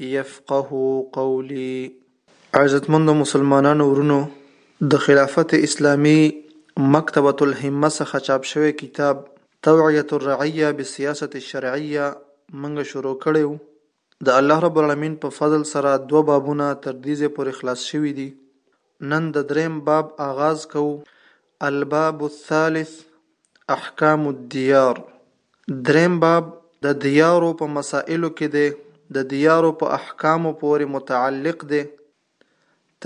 يفقهوا قولي عزتمندو مسلمانانو ورونو د خلافت اسلامي مکتبة الهمة څخه چاپ شوی کتاب توعیة الرعیة بالسیاسة الشرعیة موږ شروع کړی و، د الله رب العالمین په فضل سره دوه بابونه تر دې ځای پورې خلاص شوي دي، نن د دریم باب آغاز کوو، الباب الثالث، احکام الدیار، دریم باب د دیارو په مسائلو کې دی، د دیارو په احکامو پورې متعلق دی.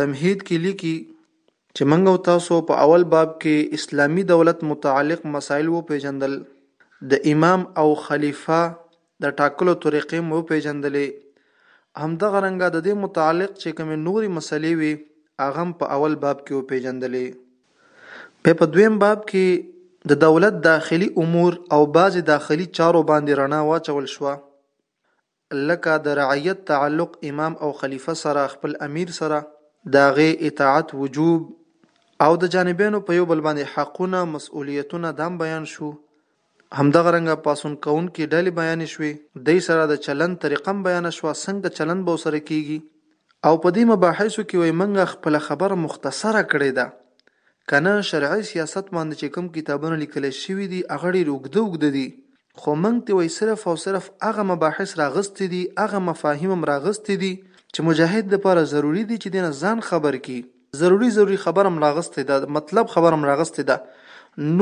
تمهید کې لیکي چې موږ او تاسو په اول باب کې اسلامي دولت متعلق مسائل وپېژندل، د امام او خلیفه د ټاکلو طریقې مو وپېژندلې. همدغه رنګه د دې متعلق چې کومې نورې مسئلې وې هغه هم په اول باب کې وپېژندلې. بیا په دویم باب کې د دولت داخلي امور او بعضې داخلي چارو باندې رڼا واچول شوه لکه د رعیت تعلق امام او خلیفه سره، خپل امیر سره، د هغې اطاعت وجوب او د جانبینو په یو بل باندې حقونه، مسئولیتونه دا هم بیان شو همدغه رنګه پاڅون کوونکې ډلې بیانې شوې، دوی سره د چلند طریقه هم بیانه شوه، څنګه چلند به ورسره کېږي او په دې مباحثو کې وایي موږ خپله خبره مختصره کړې ده، که نه شرعي سیاست باندې چې کوم کتابونه لیکل شوي دي هغه ډېر اوږده اوږده دي، خو موږ ترې وایي صرف او صرف هغه مباحث راغستي دي، هغه مفاهیم هم راغستي دي چې مجاهد لپاره ضروري دي چې دې نه ځان خبر کړي. ضروري ضروري خبر هم راغستې ده مطلب خبر هم راغستې ده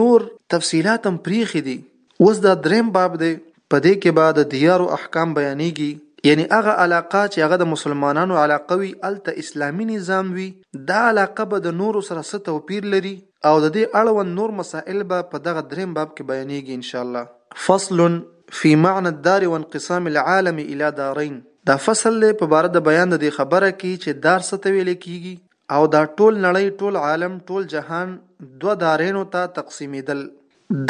نور تفصيلات هم پريښي دي اوس دا دريم باب دی په دې کې به د ديارو احکام بيانيږي يعني هغه علاقه چې هغه د مسلمانانو علاقه وي هلته اسلامي نظام وي دا علاقه به د نورو سره څه توپير لري او د دې اړوند نور مسائل به په دغه دريم باب کې بيانيږي ان شاء الله فصل في معنى الدار وانقسام العالم الى دارين دا فصل دی په باره د بیان د دې خبره کی چې دار څه ته ویل کیږي او دا ټول نړۍ ټول عالم ټول جهان دوه دارینو ته تقسیمیدل.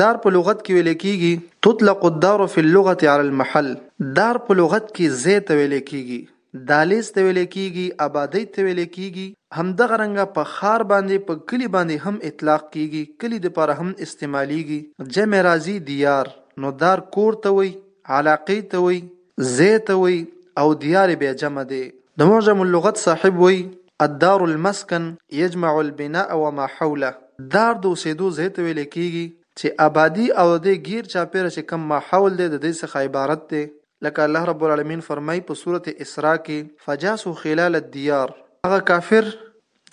دار په لغت کې ویل کیږي، تطلق الدار فی اللغة علی المحل، دار په لغت کې ځای ته ویل کیږي، دهلیز ته ویل کیږي، ابادۍ ته ویل کیږي، همدغه رنګه په ښار باندې په کلي باندې هم اطلاق کیږي، کلي د پاره هم استعمالیږي، جمع راځي دیار، نو دار کور ته وایي، علاقې ته وایي، ځای ته وایي او دیار بیا جمع دی. د معجم اللغت صاحب وایي، الدار المسکن یجمع البناء وما حوله، دار د اوسېدو ځای ته ویل کېږي چې ابادي او د دې ګېر چاپېره چې کوم ما حول دی د دې څخه عبارت دی، لکه الله رب العالمین فرمایي په سورة اسراء کې، فجاسوا خلال الدیار. هغه کافر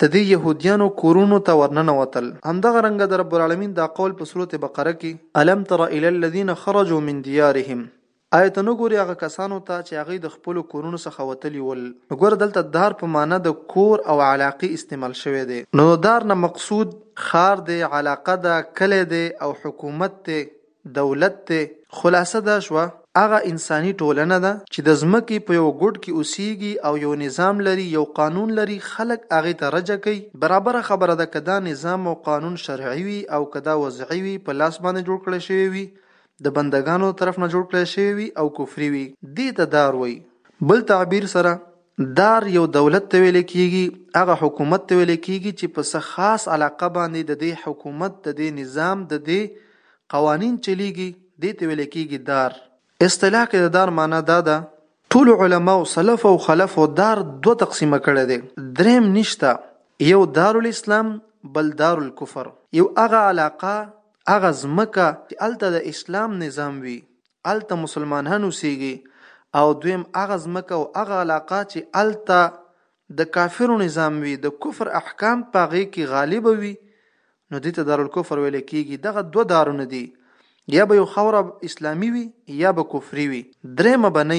د دې یهودیانو کورونو ته ورننوتل. همدغه رنګه د رب العالمین دا قول په سورة بقره کې، الم تر الی الذین خرجوا من دیارهم، آیا ته نه ګورې هغه کسانو ته چې هغوی د خپلو کورونو څخه وتلي ول؟ نو ګوره دلته دار په معنی د کور او علاقي استعمال شوی دی. نو د دار نه مقصود ښار دی، علاقه ده، کلی دی او حکومت دی، دولت دی. خلاصه دا شوه هغه انساني ټولنه ده چې د ځمکې په یوه ګوډ کې اوسیږي او یو نظام لري، یو قانون لري، خلک هغې ته رجع کوي. برابره خبره ده که دا نظام او قانون شرعي وي او که دا وضعي وي، په لاس باندې جوړ کړی شوی وي، د بنده ګانو د طرف نه جوړ کړی شوی وی او کفری وی، دی ته دار وایی. بل تعبیر سره دار یو دولت ته ویل کیږی، هغه حکومت ته ویل کیږی چی په څه خاص علاقه باندی ددی حکومت ددی نظام ددی قوانین چلیږی دی ته ویل کیږی دار. اصطلاح کی د دار معنی دا ده. ټولو علماو سلف او خلف دار دوه تقسیمه کړی دی، دریم نشته، یو دار الاسلام بل دار الکفر، یو هغه علاقه هغه ځمکه چې هلته د اسلام نظام وي هلته مسلمانان اوسیږي او دویم هغه ځمکه او هغه علاقه چې هلته د کافرو نظام وي د کفر احکام په هغې کې غالب وي نو دې ته دارالکفر ویل کیږي دغه دوه دارونه دي یا به یو خاوره اسلامي وي یا به کفري وي درېیمه به نه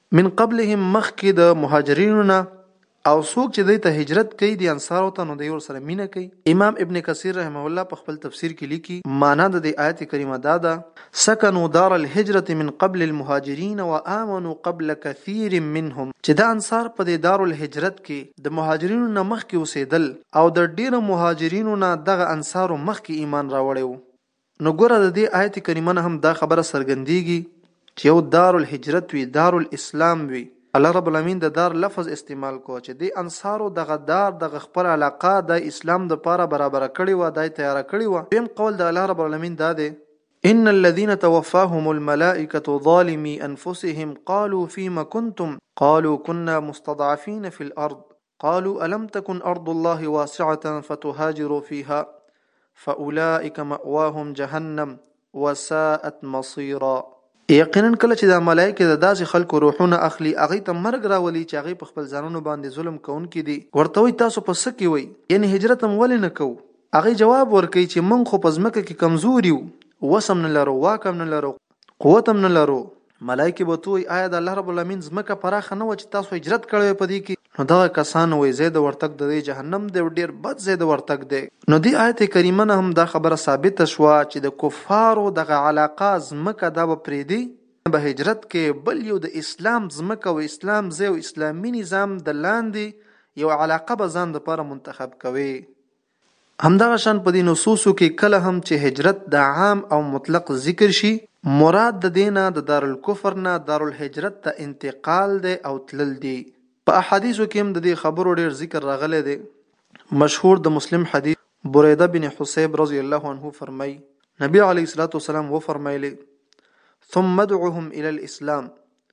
من قبلهم مخکې د مهاجرینو نه او څوک چې دوی ته هجرت کوي د انصارو ته نو دوی ورسره مینه کوي امام ابن کثیر رحمه الله په خپل تفسیر کې لیکي معنا د دې آیت کریمه دا ده سکنوا دار الهجرة من قبل المهاجرین وآمنوا قبل کثیر منهم چې د انصار په دې دار الهجرت کې د مهاجرینو نه مخکې اوسېدل او د ډېرو مهاجرینو نه دغه انصارو مخکې ایمان راوړی وو نو ګوره د دې آیت کریمه نه هم دا خبره څرګندیږي چې یو دار الهجرت وي، دار الاسلام وي، الله رب العالمین د دار لفظ استعمال کو چې دې انصارو دغه دار، دغه خپله علاقه د اسلام لپاره برابره کړې وه، دا یې تیاره کړې وه، دویم قول د الله رب العالمین دا دی. ان الذین توفاهم الملائکة ظالمی انفسهم قالوا فیما کنتم قالوا کنا مستضعفین فی الارض قالوا الم تكن ارض الله واسعه فتهاجروا فيها فاولئک مأواهم جهنم وساءت مصيرا یقینا کله چې د ملائکه د داسې خلکو روحونه اخلي هغه ته مرګ راولي چې هغه په خپل ځانونو باندې ظلم کوونکي دي ورته وي تاسو په څه کې وي یعنی هجرت هم ولې نه کوو هغه جواب ورکوي چې موږ خو په ځمکه کې کمزوري وو وسم نه لرو واکم نه لرو قوت هم نه لرو ملائکه به توي آیا د الله رب العالمین زمکه پراخه نه و چې تاسو هجرت کړی په دې کې نو دغه کسان وې زید ورتګ د دې جهنم دی ډیر بد زید ورتګ دی نو دې آیت کریمه نه هم دا خبره ثابت شوه چې د کفارو دغه علاقه زمکه دا به پرې دی به هجرت کې بل یو د اسلام زمکه او اسلام زی او اسلامي نظام د لاندې یو علاقه به ځان د لپاره منتخب کوي همدغه شان په دې نصوصو کې کله هم چې هجرت د عام او مطلق ذکر شي مراد د دې نه د دارالکفر نه دارالهجرت ته انتقال دی او تلل دي. په احادیثو کې هم د دې خبرو ډېر ذکر راغلی دی. مشهور د مسلم حدیث بريده بن حصيب رضي الله عنه فرمايي، نبي عليه الصلاة والسلام وفرمايلې، ثم ادعهم الي الاسلام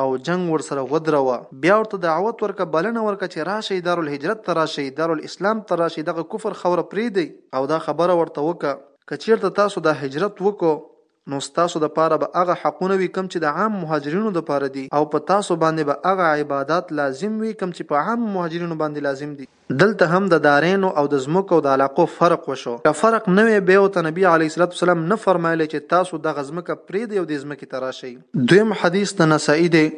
او جنګ ورسره ودروه بیا ورته دعوت ورکه بلنه ورکه چه راشئ دارالهجرت ته راشئ دارالاسلام ته راشئ دغه کفر خاوره پریږدئ او دا خبره ورته وکه که چیرته تاسو دا هجرت وکو نو ستاسو دپاره به هغه حقونه وی کوم چه د عام مهاجرینو دپاره دی او په تاسو باندی به هغه عبادات لازم وی کوم چه په عام مهاجرینو باندی لازم دی. دلته هم د دارینو او د ځمکو او د علاقو فرق وشو، که فرق نه وی بیا ورته نبی علیه الصلوة والسلام نه فرمایلی چې تاسو دغه ځمکه پریږدی او دې ځمکې ته راشئ. دویم حدیث د نسائی دی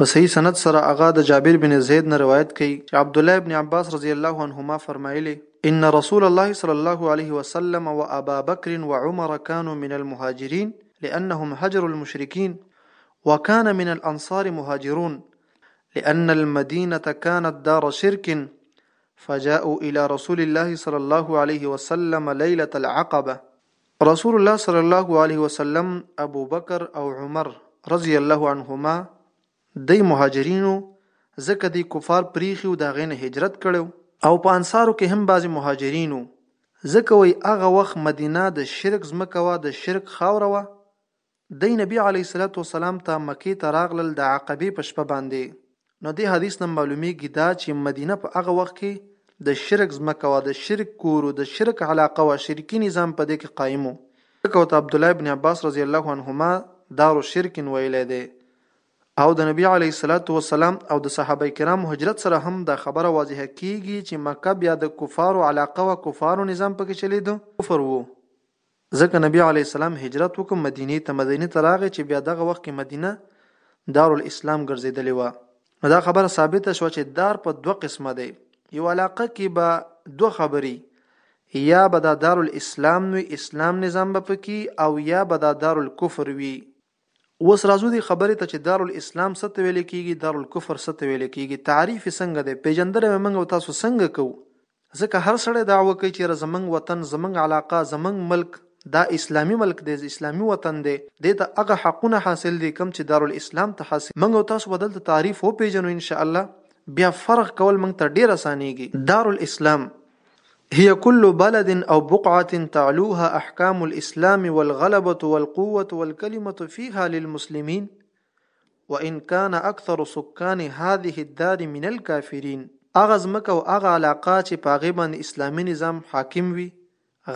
په صحیح سند سره هغه د جابر بن زید نه روایت کوي چې عبدالله ابن عباس رضی الله عنهما فرمایلی، ان رسول الله صلی الله علیه وسلم وابابکر وعمر کانوا من المهاجرین لانهم هجروا المشرکین وکان من الانصار مهاجرون لأن المدينة كانت دار شرك فجاءوا إلى رسول الله صلى الله عليه وسلم ليلة العقبة رسول الله صلى الله عليه وسلم ابو بکر او عمر رضی الله عنهما دی مهاجرینو ځکه دی کفار پریخي او دا غینه هجرت کړو او په انصارو کې هم بعضی مهاجرینو ځکه وای هغه وخت مدینه د شرک زمکه وا د شرک خاور وا دی نبی علیه الصلوة والسلام ته مکې ته راغلل د عقبې په شپه باندې نو دې حدیث نه معلومیږي دا چې مدینه په هغه وخت کې د شرک ځمکه وه د شرک کور و د شرک علاقه وه شرکي نظام په دې کې قایم و ځکه ورته عبدالله ابن عباس رضی الله عنهما دار شرک ویلی دی او د نبی علیه الصلوة والسلام او د صحابه کرامو هجرت سره هم دا خبره واضحه کیږي چې مکه بیا د کفارو علاقه وه کفارو نظام پکې چلیده کفر و ځکه نبی علیه السلام هجرت وکړ مدینې ته مدینې ته راغی چې بیا دغه وخت کې مدینه دارالاسلام ګرځېدلې وه نو دا خبره ثابته شوه چې دار په دوه قسمه دی یو علاقه کې به دوه خبرې یا به دا دارالاسلام وي اسلام نظام به پکې او یا به دا دارالکفر وي اوس راځو دې خبرې ته چې دارالاسلام څه ته ویل کېږي، دارالکفر څه ته ویل کېږي، تعریف یې څنګه دی، پېژندنه به موږ او تاسو څنګه کوو؟ ځکه هر سړی دعوه کوي چې یاره زموږ وطن، زموږ علاقه، زموږ ملک دا اسلامي ملک دی، اسلامي وطن دی، دې ته هغه حقونه حاصل دي کوم چې دارالاسلام ته حاصل دي. موږ او تاسو به دلته تعریف وپېژنو انشاءالله، بیا فرق کول موږ ته ډېر اسانېږي. دارالاسلام هي كل بلد او بقعه تعلوها احکام الاسلام والغلبه والقوه والكلمه فيها للمسلمين وان كان اکثر سکان هذه الدار من الكافرين اغه زمکه او اغه علاقه چې پاغه باندې اسلامي نظام حاکم وي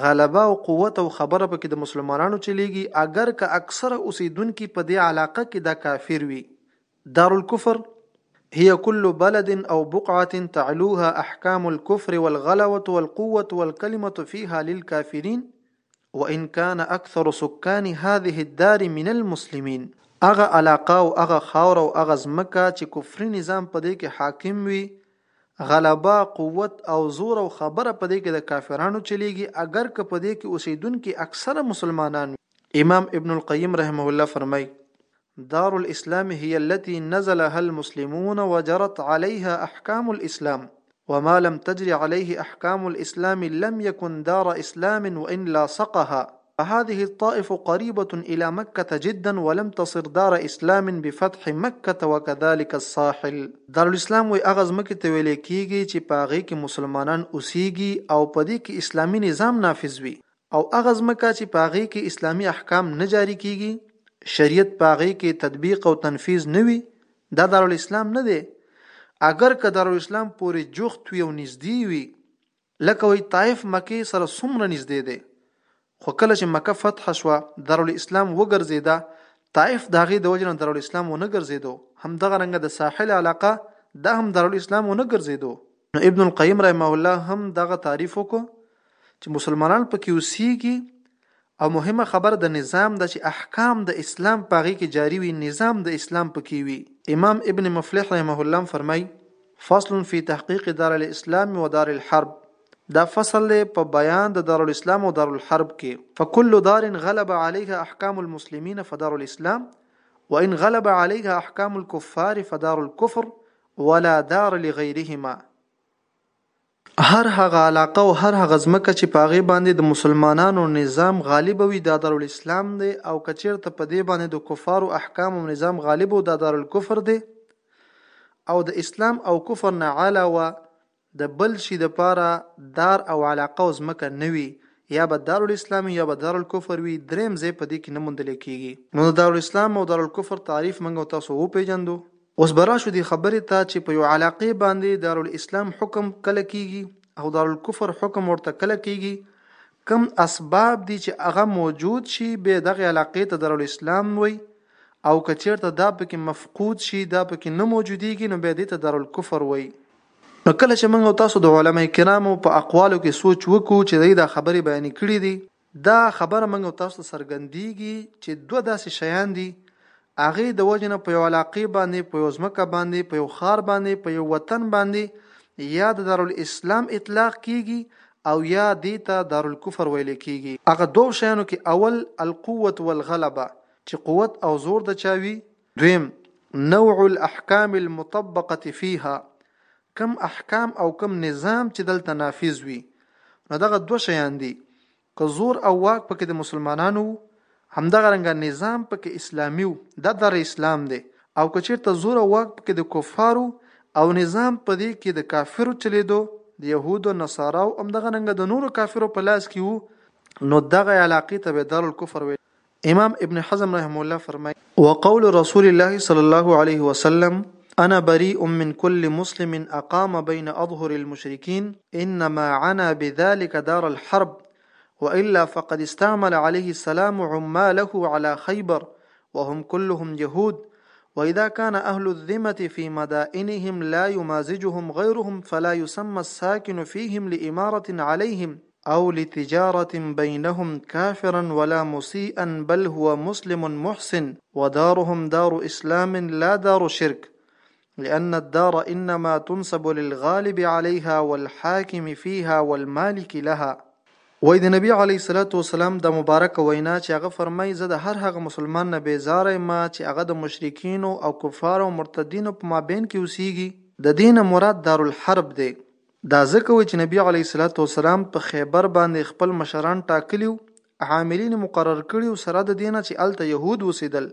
غلبه او قوت او خبره پکې د مسلمانانو چلیږي اگر که اکثره اوسیدونکي په دې علاقه کې دا کافر وي دار الکفر هي كل بلد او بقعة تعلوها احکام الكفر والغلوة والقوة والكلمة فيها للكافرين وان كان اکثر سکان هذه الدار من المسلمين هغه علاقه او هغه خاور او هغه ځمکه چې کفري نظام په دې کې حاکم وي غلبه قوت او زور او خبره په دې کې د کافرانو چلیږي اگر که په دې کې اوسیدونکي اکثره مسلمانان وي امام ابن القیم رحمه الله فرمایي دار الاسلام هي التي نزلها المسلمون وجرت عليها احکام الاسلام وما لم تجر عليه احکام الاسلام لم يكن دار اسلام وان لاصقها فهذه الطائف قريبة الى مکة جدا ولم تصر دار اسلام بفتح مکة وکذلک الساحل. دارالاسلام وایي هغه ځمکې ته ویل کیږي چې په هغې کې مسلمانان اوسیږي او په دې کې اسلامي نظام نافذ وي او هغه ځمکه چې په هغې کې اسلامي احکام نه جاري کېږي، شریعت په هغې کې تطبیق او تنفیذ نه وي، دا دارالاسلام نه دی، اګر که دارالاسلام پورې جوخت وي او نږدې وي، لکه وایي طایف مکې سره څومره نږدې دی، خو کله چې مکه فتح شوه، دارالاسلام وګرځېده، طایف د هغې د وجې نه دارالاسلام ونه ګرځېدو، همدغه رنګه د ساحل علاقه دا هم دارالاسلام ونه ګرځېدو. نو ابن القیم رحمه الله هم دغه تعریف وکړو. چې مسلمانان پکې اوسیږي او مهمه خبره د نظام ده چې احکام د اسلام په هغې کې جاري وي نظام د اسلام پکې وي امام ابن مفلح رحمه الله فرمای فصل فی تحقیق دار الاسلام و دار الحرب دا فصل دی په بیان د دار الاسلام او دار الحرب کې فکل دار غلب عليها احکام المسلمین فدار الاسلام وان غلب عليها احکام الكفار فدار الكفر ولا دار لغيرهما هر هغه علاقه او هر هغه ځمکه چې په هغې باندې د مسلمانانو نظام غالب وي دا دارالاسلام دی او که چېرته په دې باندې د کفارو احکام او نظام غالب او دا دارالکفر دی او د اسلام او کفر نه علاوه د بل شي د پاره دار او علاقه او ځمکه نه وي یا به دارالاسلام یا به دارالکفر وي دریم ځای په دې کې نه موندل کېږي نو د دارالاسلام او دارالکفر تعریف موږ تاسو وپېژندو اوس به راشو دې خبرې ته چې په یو علاقې باندې دارالاسلام حکم کله کیږي او دارالکفر حکم ورته کله کیږي کم اسباب دي چې هغه موجود شي به دغه علاقې ته دارالاسلام وي او کچیرته دا پکې مفقود شي دا پکې نه موجودیږي نو به دې ته دارالکفر وي نو کله چې موږ تاسو د علما کرامو په اقوالو کې سوچ وکړو چې دا خبرې بیان کړې دي دا خبره موږ او تاسو ته څرګندېږي چې دوه داسې شیان دي هغې د وجې نه په یو علاقې باندې په یو ځمکه باندې په یو خار باندې په یو وطن باندې یا د دارالاسلام اطلاق کیږي او یا دې ته دارالکفر ویل کیږي هغه دوو شیانو کې اول القوت والغلبه چې قوت او زور د چا وي دویم، نوع الاحکام المطبقة فيها، کوم احکام او کوم نظام چې دلته نافذ وي نو دغه دوه شیان دي که زور او واک پکې د مسلمانانو وو همدغه رنګه نظام پکې اسلامي وو دا در اسلام دی او که چیرته زور او واک پکې د کفارو او نظام په دې کې د کافرو چلیدو د يهودو نصارا او همدغه رنګه د نورو کافرو په لاس کې وو نو دغه علاقې ته به دار الکفر ویل امام ابن حزم رحم الله فرمای وقول رسول الله صلی الله علیه وسلم انا بريء من كل مسلم اقام بين اظهر المشركين انما عنا بذلك دار الحرب وإلا فقد استعمل عليه السلام عماله على خيبر وهم كلهم يهود وإذا كان أهل الذمة في مدائنهم لا يمازجهم غيرهم فلا يسمى الساكن فيهم لإمارة عليهم او لتجارة بينهم کافرا ولا مسيئا بل هو مسلم محسن ودارهم دار اسلام لا دار شرک لأن الدار انما تنسب للغالب عليها والحاکم فيها والمالک لها. وایي د نبي علیه الصلوة والسلام دا مبارکه وینا چې هغه فرمایي زه د هر هغه مسلمان نه بیزاره یم چې هغه د مشرکینو او کفارو او مرتدینو په مابین کې اوسیږي، ددې نه مراد دارالحرب دی دا ځکه وو چې نبی علیه الصلوة والسلام په خیبر باندې خپل مشران ټاکلي وو، عاملین مقرر کړي وو، سره د دې نه چې هلته یهود اوسېدل،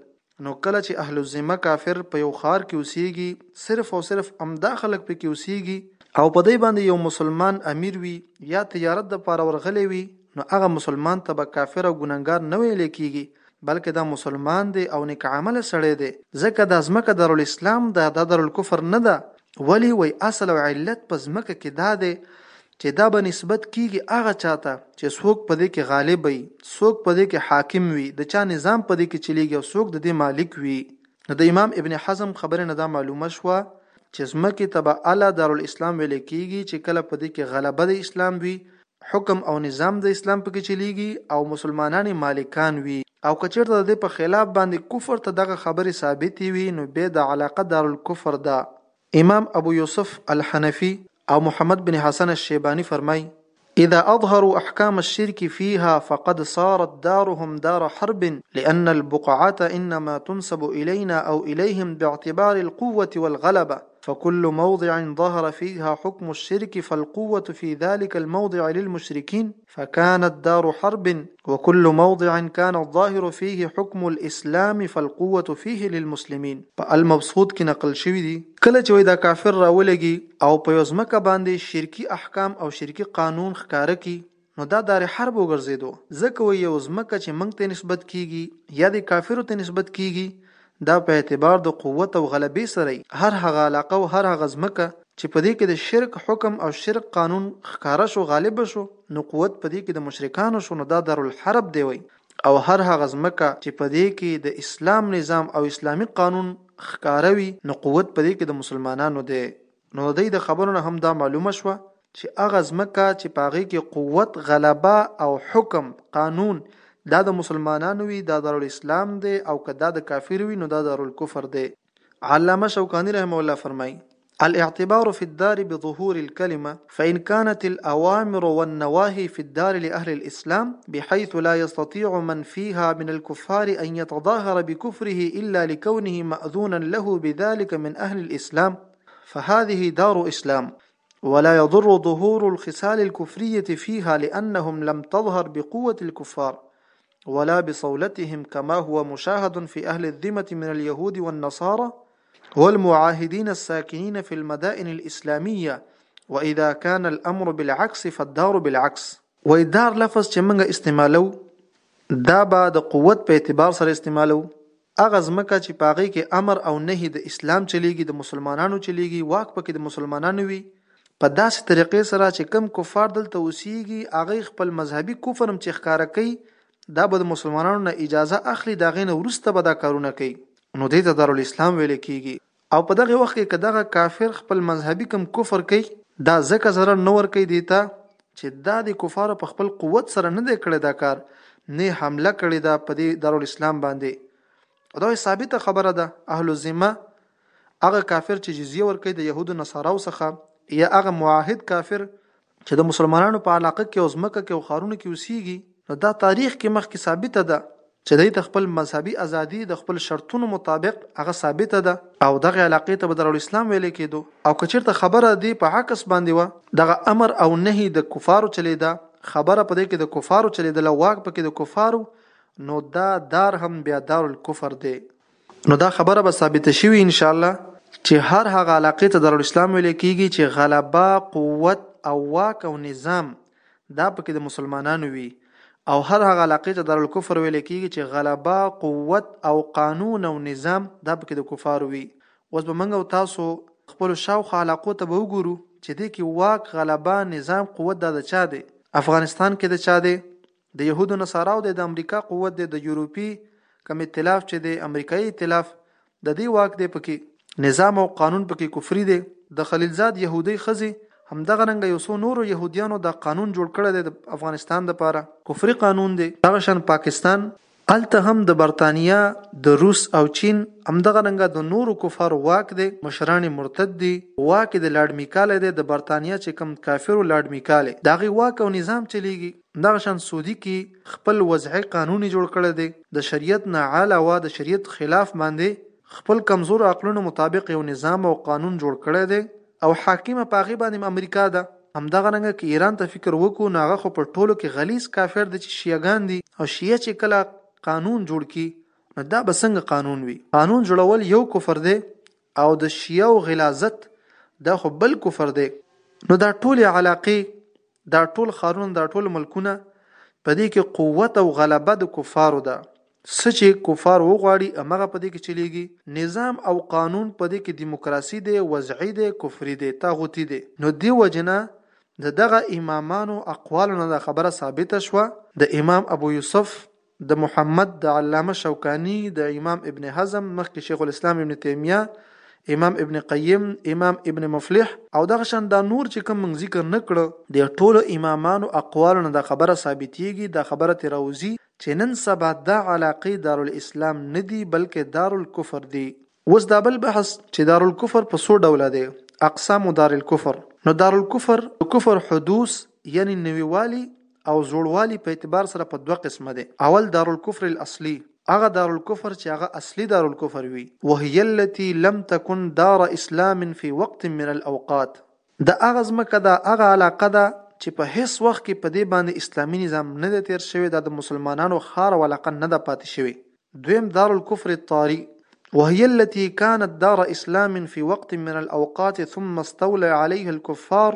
نو کله چې اهل الذمه کافر په یو ښار کې اوسېږي، صرف او صرف همدا خلک په کې اوسېږي، او په دوی باندې یو مسلمان امیر وي یا تجارت لپاره ورغلی وي، نو هغه مسلمان ته به کافر او ګنهګار نه ویل کېږي، بلکه دا مسلمان دی او نیک عمله سړی دی ځکه دا ځمکه دارالاسلام ده دا دارالکفر نه ده ولی وای اصل او علت په ځمکه کې دا دی چې دا به نسبت کیږي هغه چاته چې څوک په دې کې غالب وي څوک په دې کې حاکم وي د چا نظام په دې کې چلیږي او څوک د دې مالک وي نو د امام ابن حزم خبره نه دا معلومه شوه چې ځمکې ته به اله دارالاسلام ویل کیږي چې کله په دې کې غلبه د اسلام وي حکم او نظام د اسلام پکې چلیږي او مسلمانان یې مالکان وي او که چېرته د دې په خلاف باندې کفر ته دغه خبرې ثابتې وي نو بیا دا علاقه دارالکفر ده. امام ابو یوسف الحنفي او محمد بن حسن الشیباني فرمائی، اذا اظهروا احکام الشرک فیها فقد صارت دارهم دار حرب لان البقعة انما تنسب الینا او الیهم باعتبار القوة والغلبة. فکل موضع ظهر فيها حکم الشرک فالقوة في ذلک الموضع للمشرکین فکانت دار حرب وکل موضع کان الظاهر فيه حکم الاسلام فالقوة فيه للمسلمین په المبسوط کې نقل شوي دي. کله چې وای دا کافر راولږي او په یو ځمکه باندې شرکي احکام او شرکي قانون ښکاره کړي، نو دا دار حرب وګرځېدو، ځکه وایي یو ځمکه چې موږ ته نسبت کېږي یا دې کافرو ته نسبت کېږي دا په اعتبار د قوت او غلبې سره یي هر هغه علاقه او هر هغه ځمکه چې په دې کې د شرک حکم او شرک قانون ښکاره شو غالب شو نو قوت په دې کې د مشرکانو شو نو دا دار الحرب دی وایي او هر هغه ځمکه چې په دې کې د اسلام نظام او اسلامي قانون ښکاره وي نو قوت په دې کې د مسلمانانو دی. نو د دوی د خبرو نه هم دا معلومه شوه چې هغه ځمکه چې په هغې کې قوت، غلبه او حکم، قانون، دا د مسلمانانو وي دا دارالاسلام دی او که دا د کافرو وي نو دا دارالکفر دی. علامه شوکاني رحمه الله فرمایي، الاعتبار فی الدار بظهور الکلمة فإن کانت الأوامر والنواهی فی الدار لأهل الاسلام بحیث لا یستطیع من فیها من الکفار ان یتظاهر بکفره الا لکونه مأذونا له بذلک من اهل الاسلام فهذه دار إسلام ولا يضر ظهور الخصال الكفرية فيها لأنهم لم تظهر بقوة الكفار ولا بصولتهم كما هو مشاهد في أهل الذمة من اليهود والنصارى والمعاهدين الساكنين في المدائن الإسلامية وإذا كان الأمر بالعكس فالدار بالعكس وإدار لفظ چې موږ استعمالو دا به د قوت په اعتبار سره استعمالو هغه ځمکه چې په هغې کې امر او نهي د اسلام چلېږي، د مسلمانانو چلېږي، واک پکې د مسلمانانو وي، په داسې طريقې سره چې کوم کفار دلته اوسېږي، هغوی خپل مذهبي کفر هم چې ښکاره کوي، دا به د مسلمانانو نه اجازه اخلي، د هغې نه وروسته به دا کارونه کوي، نو دې ته دارالاسلام ويل کېږي. او په دغه وخت کې که دغه کافر خپل مذهبي کوم کفر کوي دا ځکه ضرر نه ورکوي دی ته چې دا د کفارو په خپل قوت سره نه دی کړی دا کار نه حمله کړې ده په دې دارالاسلام باندې او دا ثابته خبره ده اهل الذمه هغه کافر چې جزیه ورکوي د يهودو نصاراو څخه یا هغه معاهد کافر چې د مسلمانانو په علاقه کې او ځمکه کې او ښارونو کې اوسیږي نو دا تاریخ کې مخکې ثابته ده چې دوی ته خپل مذهبي ازادي د خپل شرطونو مطابق هغه ثابته ده او دغه علاقې ته به دارالاسلام ویل کېدو او که چېرته خبره دې په عکس باندې وه دغه امر او نهي د کفارو چلېده خبره په دې کې د کفارو چلېدله واک پکې د کفارو نو دا دار هم بیا دارالکفر دی نو دا خبره به ثابته شي وي انشاالله چې هر هغه علاقې ته دارالاسلام ویل کېږي چې غلبه، قوت او واک او نظام دا پکې د مسلمانانو وي او هر هغه علاقې ته دارالکفر ویل کېږي چې غلبه، قوت او قانون او نظام دا پکې د کفارو وي. اوس به موږ او تاسو خپلو شاوخوا علاقو ته به وګورو چې دې کې واک، غلبه، نظام، قوت دا د چا دی؟ افغانستان کې د چا دی؟ د یهودو نصاراو دی د امریکا قوت دی د یورپی کم اتلاف چې دی امریکایي اتلاف د دی واک دی پکې نظام او قانون پکې کفری دی د خلیلزاد یهودی خزی همدغه رنګ یو څو نورو یهودیانو دا قانون جوړ کړی دی د افغانستان لپاره کفری قانون دی دغه شان پاکستان هلته هم د برتانیا، د روس او چین همدغه رنګه د نورو کفارو واک دی، مشران یې مرتد دي، واک یې د لارډ میکالې دی، د برتانیا چې کوم کافر و لارډ میکالې د هغه واک او نظام چلیږي، دغه شان سعودي کې خپل وضعې قانون یې جوړ کړی دی، د شریعت نه علاوه د شریعت خلاف باندې خپل کمزورو عقلونو مطابق یو نظام او قانون جوړ کړی دی، او حاکمه په هغه باندې امریکا ده همدغه رنګه که ایران ته فکر وکړو نو هغه خو په ټولو کې غلیظ کافر دی چې شیعه ګان دي او شیعه چې کله قانون جوړ کړي نو دا به څنګه قانون وي قانون جوړول یو کفر دی او د شیعه او غلاظت دا خو بل کفر دی نو دا ټول علاقې دا ټول خارونه دا ټول ملکونه په دې کې قوت او غلبه د کفارو ده څه چې کفار وغواړي همغه په دې کې چلېږي، نظام او قانون په دې کې ديموکراسي دی، وضعي دی، کفري دی، طاغوتي دی، نو دې وجې نه د دغه امامانو اقوالو نه دا خبره ثابته شوه، د امام ابو يوسف، د محمد، د علامه شوکاني، د امام ابن حزم، مخکې شيخ الاسلام ابن تيميه، امام ابن قيم، امام ابن مفلح او دغه شان دا نور چې کوم موږ ذکر نه کړه، د ټولو امامانو اقوالو نه دا خبره ثابتېږي، دا خبره ترې راوځي، چې نن سبا دا علاقې دارالاسلام نه دي بلکې دارالکفر دي. اوس دا بل بحث چې دارالکفر په څو ډوله دی، اقسام دار الکفر، نو دارالکفر د کفر حدوث یعنې نوي والي او زوړوالي په اعتبار سره په دوه قسمه دی، اول دارالکفر الاصلي، هغه دارالکفر چې هغه اصلي دارالکفر وي، وهي التي لم تکن دار اسلام فی وقت من الاوقات، دا هغه ځمکه ده، هغه علاقه ده چې په هېڅ وخت کې په دې باندې اسلامي نظام نه دی تېر شوی، دا د مسلمانانو ښار او علاقه نه ده پاتې شوې. دویم، دار الکفر الطاري، وهي التي كانت دار اسلام في وقت من الاوقات ثم استولي عليها الكفار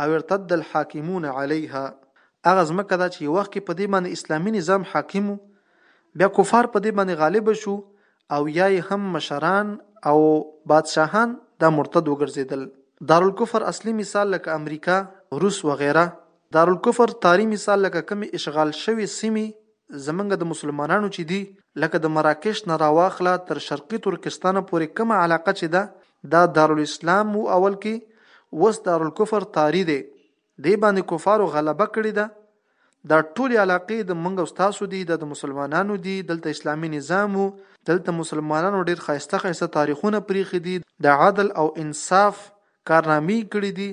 او ارتد الحاکمون عليها، هغه ځمکه ده چې یو وخت کې په دې باندې اسلامي نظام حاکم و، بیا کفار په دې باندې غالب شو او یا یې هم مشران او بادشاهان دا مرتد وګرځېدل دارالکفر اصلي مثال لکه امریکا روس وغیره دارالکفر تاري مثال لکه کمی اشغال شوې سیمې زمونږ د مسلمانانو چې دي لکه د مراکش نه راواخله تر شرقي ترکستانه پورې کومه علاقه چې ده دا دارالاسلام و اول کې اوس دارالکفر تاري دی دی باندی کفارو غلبه کړی ده دا ټولی علاقی د منګ او ستاسو دی دا د مسلمانانو دی دلته اسلامی نظام وو دلته مسلمانانو ډیر خایسته خایسته تاریخونه پریخی دی د عدل او انصاف کارنامی کړی دی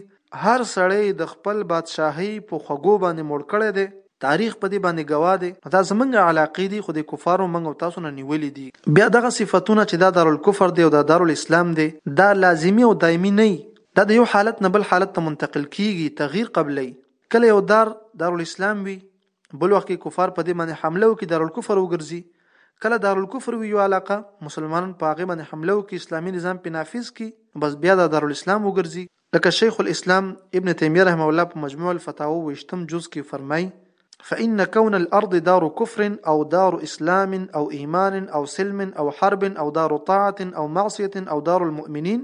هر سړی د خپل بادشاهی په خوګو باندی موړ کړی دی تاریخ په دې باندې گواه دی دا زمونږ علاقې دي خو د کفارو منګ او تاسو نه نیولې دي بیا دغه صفاتونه چې دا دارالکفر دی او دا دارالاسلام دی دا لازمی او دایمی نه دا د یو حالت نه بل حالت ته منتقل کیږي، تغیر قبلوي. کله یو دار، دارالاسلام، وي، بل وخت کې کفار په دې باندې حمله وکړي، دارالکفر وګرځي. کله دارالکفر وي یوه علاقه، مسلمانان په هغې باندې حمله وکړي، اسلامي نظام پرې نافذ کړي، نو بس بیا دا دارالاسلام وګرځي. لکه شیخ الاسلام ابن تیمیه رحمه الله په مجموع الفتاوی اوویشتم جز کې فرمایي، فإن کون الأرض دار کفر أو دار اسلام أو ایمان أو سلم أو حرب أو دار طاعة أو معصیة أو دار المؤمنین،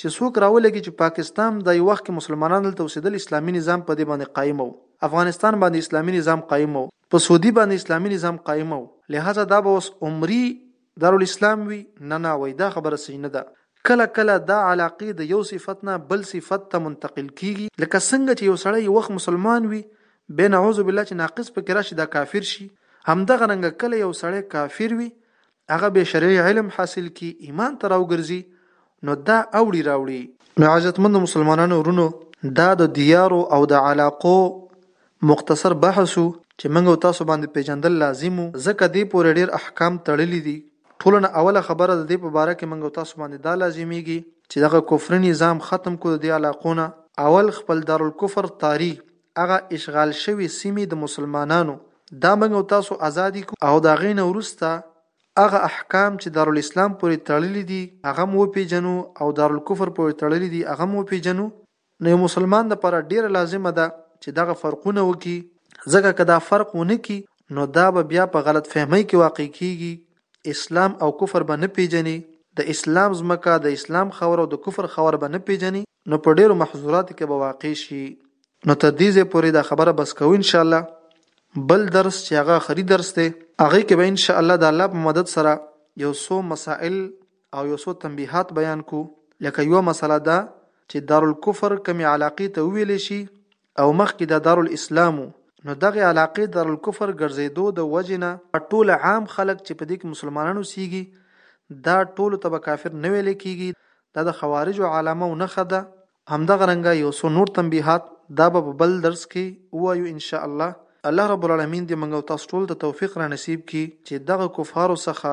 چه څوک راولږی چه پاکستام دا یو وخت کی مسلمانان دلته اوسیدل اسلامی نظام په دی باندی قایم وو افغانستان باندی اسلامی نظام قایم وو په سعودی باندی اسلامی نظام قایم وو لهذا دا به اوس عمری دارالاسلام وی نه نه وای دا خبره صحیح نه ده کله کله دا علاقی د یو صفت نه بل صفت ته منتقل کیږی لکه څنګه چه یو سړی یو وخت مسلمان وی بیا نعوذ بالله چه ناقص پکی راشی دا کافر شی همدغه رنګه کله یو سړی کافر وی هغه به شرعي علم حاصل کی ایمان ته راوګرځي نو دا اوړي راوړي نو عزتمند مسلمانانو ورونو دا د دیارو او د علاقو مختصر بحث و چې موږ او تاسو باندې پیژندل لازم و ځکه دې پورې ډیر احکام تړلي دي ټولو نه اوله خبره د دې په باره کې موږ او تاسو باندې دا لازمیږي چې دغه کفري نظام ختم کړو د دې علاقو نه اول خپل دارالکفر طاري هغه اشغال شوې سیمې د مسلمانانو دا موږ او تاسو ازادې کړو او د هغې نه وروسته هغه احکام چې دارالاسلام پورې تړلي دي هغه هم وپېژنو او دارالکفر پورې تړلي دي هغه هم وپېژنو نو یو مسلمان لپاره ډېره لازمه ده چې دغه فرقونه وکړي ځکه که دا فرق ونه کړي نو دا به بیا په غلط فهمۍ کې واقع کېږي اسلام او کفر به نه پېژني د اسلام ځمکه د اسلام خاوره او د کفر خاوره به نه پېژني نو په ډیرو محظوراتو کې به واقع شي نو تر دې ځای پورې دا خبره بس کوو ان شاء الله بل درس چې هغه اخري درس دی هغه کې به ان شاء الله د الله په مدد سره یو څو مسائل او یو څو تنبیحات بیان کو لکه یو مسله ده چې دارالکفر کمی علاقې ته ویل شي او مخکې دا دارالاسلام وو نو دغې علاقې دارالکفر ګرځېدو د وجې نه دا ټول عام خلک چې په دې کې مسلمانان اوسېږي دا ټولو ته به کافر نه ویلې کېږي دا د خوارجو علامه او نښه ده همدغه رنګه یو څو نور تنبیهات دا به په بل درس کې ووایو ان شاء الله الله رب العالمین دې موږ او تاسو ټول ته توفیق را نصیب کړي چې دغه کفارو څخه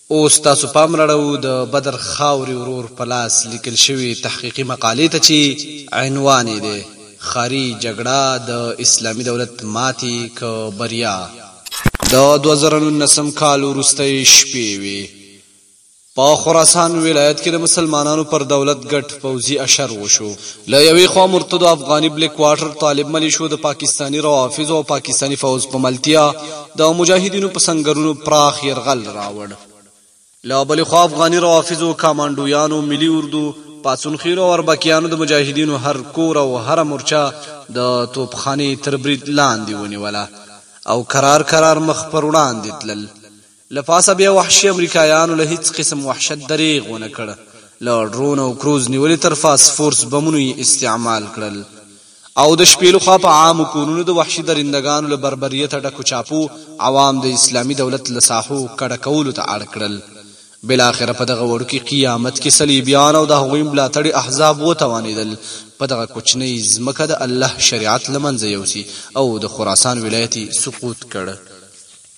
اوس ستاسو پام راړوو د بدر خاورې ورور په لاس لیکل شوې تحقیقي مقالې ته چې عنوان یې دی، ښاري جګړه، د اسلامي دولت ماتې که بریا؟ د دوه زره نولسم کال وروستۍ شپې وې. په خراسان ولایت کې د مسلمانانو پر دولت ګډ پوځي اشر وشو. له یوې خوا مرتدو افغاني بلک واټر طالب ملیشو د پاکستاني روافضو او پاکستاني فوځ په ملتیا د مجاهدینو په سنگرونو پراخ يرغل راوړ له بل خو افغاني روافضو کمانډویانو ملي اردو پاتونخیلو او اربکیانو د مجاهدینو هر کور او هر مورچه د توپخانه تر برید لاندې ونیوله او قرار قرار مخ پر وړاندې تلل لپاسه بیا وحشي امریکایانو له هیڅ قسم وحشت دریغ ونه کړ له ډرون او کروز نیولې تر فاس فورس بمونو یې استعمال کړل او د شپې له خوا په عامو کورونو د وحشي درندګانو له بربریته ډکو چاپو عوام د اسلامي دولت له ساحو کډه کولو ته اړ کړل. بالاخره په دغه وړوکي قیامت کې صلیبیان او د هغوی ملاتړي احزاب وتوانېدل په دغه کوچنۍ ځمکه د الله شریعت له منځه یوسي او د خراسان ولایت یې سقوط کړ.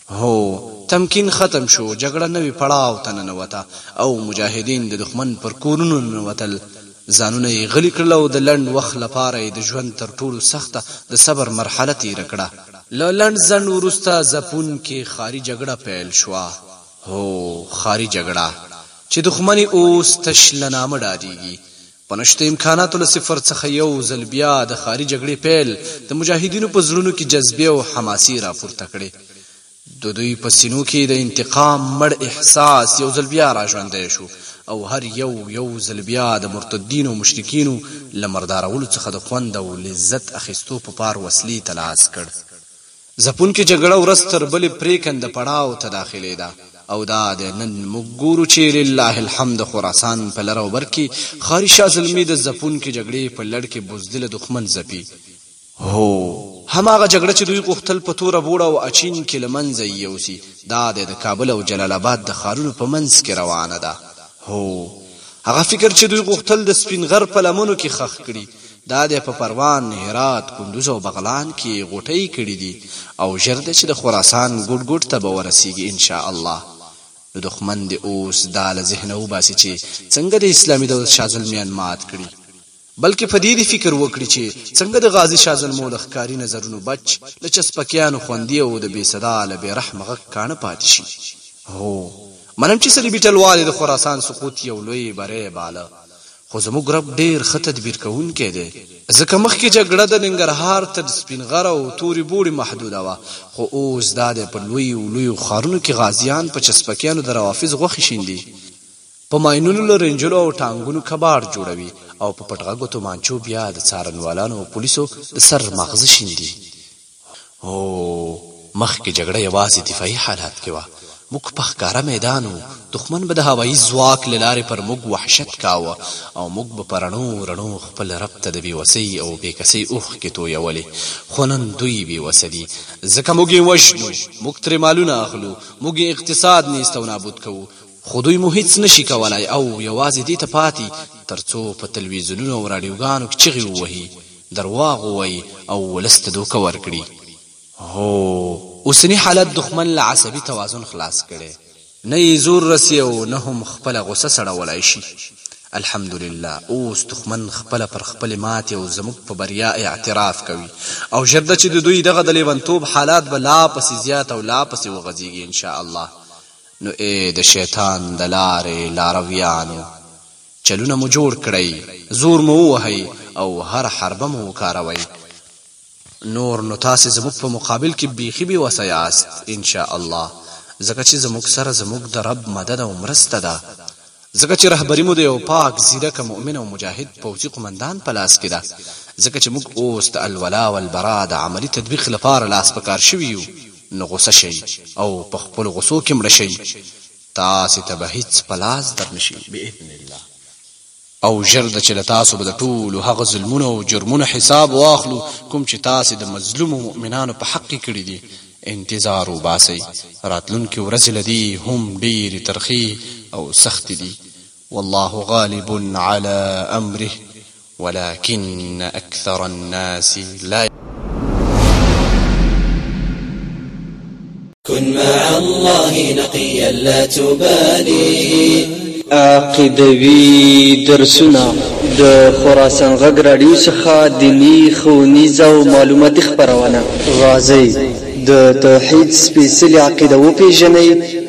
هو، تمکین ختم شو، جګړه نوي پړاو ته ننوته او مجاهدین د دښمن پر کورونو ننوتل، ځانونه یې غلي کړل او د لنډ وخت لپاره یې د ژوند تر ټولو سخته د صبر مرحله تېره کړه. له لنډ ځنډ وروسته ځپونکې ښاري جګړه پیل شوه، هو، ښاري جګړه، چې دښمن یې اوس تش له نامه ډارېږي، په نشته امکاناتو له صفر څخه يو ځل بيا د ښاري جګړې پيل د مجاهدينو په زړونو کې جذبې او حماسې راپورته کړې. ددوی په سينو کې د انتقام مړ احساس يو ځل بيا راژوندی شو او هر يو يو ځل بيا د مرتدينو او مشرکينو له مردارولو څخه د خوند او لذت اخيستو په پار وسلې ته لاس کړ. ځپونکې جګړه ورځ تر بلې پرېکنده پړاو ته داخلېده او دا دی نن موږ ګورو چې لله الحمد خراسان په لر او بر کې ښاري شاه زلمي د ځپونکې جګړې په لړ کې بزدله دښمن ځپي. هو! هماغه جګړه چې دوی غوښتل په توره بوړه او اچین کې له منځه یې یوسي، دا دی د کابل او جلال اباد د ښارونو په منځ کې روانه ده. هو! هغه فکر چې دوی غوښتل د سپین غر په لمنو کې ښخ کړي، دا دی په پروان، هرات، کندوز او بغلان کې یې غوټۍ کړي دي او ژر دی چې د خراسان ګوټ ګوټ ته به ورسېږي ان شاء الله. نو دښمن دې اوس دا له ذهنه وباسي چې څنګه د اسلامي دولت شاه زلمیان مات کړي، بلکې په دې دې فکر وکړي چې څنګه د غازي شاه زلمو له ښکاري نظرونو بچ، له چسپکیانو خوندي او د بې صدا له بې رحمه غږ کاڼه پاتې شي. هو! منم چې صلیبي ټلوالې د خراسان سقوط یو لوی بری باله، خو زموږ رب ډېر ښه تدبیر کوونکی دی، ځکه مخکې جګړه د ننګرهار تر سپین غر او تورې بوړې محدوده وه، خو اوس دا دی په لویو لویو ښارونو کې غازیان په چسپکیانو د روافض غوښې شیندي، په ماینونو له رینجلو او ټانګونو کباړ جوړوي او په پټغږو تومانچو بیا د څارنوالانو او پولیسو د سر ماغزه شیندي. هو، مخکې جګړه یوازې دفاعي حالات کې وه، موږ په ښکاره میدان وو، دښمن به د هوایي ځواک له لارې پر موږ وحشت کاوه او موږ به په رڼو رڼو خپل رب ته د بې وسۍ او بې کسۍ اوښکې تویولې، خو نن دوی بې وسه دي، ځکه موږ یې وژنو، موږ ترې مالونه اخلو، موږ یې اقتصاد نیست او نابود کوو، خو دوی مو هیڅ نه شي کولای او یوازې دې ته پاتې تر څو په تلویزیونونو او راډیوګانو کې چغې ووهي، درواغ ووايي او ولس ته دوکه ورکړي. هو اوسني حالت دښمن له عصبي توازن خلاص کړي. نه يې زور رسي او نه هم خپله غوسه سړولای شي. الحمدلله اوس دښمن خپله پر خپلې ماتې او زموږ په بريا اعتراف کوي او ژر ده چې د دوی دغه د لېونتوب حالات به لا پسې زيات او لا پسې وغځېږي ان شاءالله نو اې د شيطان د لارې لارويانو! چلونه مو جوړ کړئ، زور مو ووهئ او هره حربه مو وکاروئ. نور نو تاسې زموږ په مقابل کې بیخي بې وسه یاست، ان شاء الله، ځکه چې زموږ سره زموږ د رب مدد او مرسته ده، ځکه چې رهبري مو د یو پاک، ځیرک، مؤمن او مجاهد پوځي قومندان په لاس کې ده، ځکه چې موږ اوس د الولاء والبراء د عملي تطبیق لپاره لاس په کار شوي یو، نو غوسه شئ او په خپلو غوسو کې مړه شئ. تاسې ته به هیڅ په لاس در نه شي باذن الله او ژر ده چې له تاسو به د ټولو هغه ظلمونو او جرمونو حساب واخلو کوم چې تاسې د مظلومو مؤمنانو په حق کې کړي دي انتظار وباسئ راتلونکې ورځې له دې هم ډېرې ترخې او سختې دي والله غالب علی امره ولکن اکثر الناس لا كن مع الله نقيا لا تبالي عقیدوي درسونه د خراسان غږ راډیو څخه دینی ښوونیز او معلوماتي خپرونه غازی د توحید سپېڅلې عقیده وپېژنئ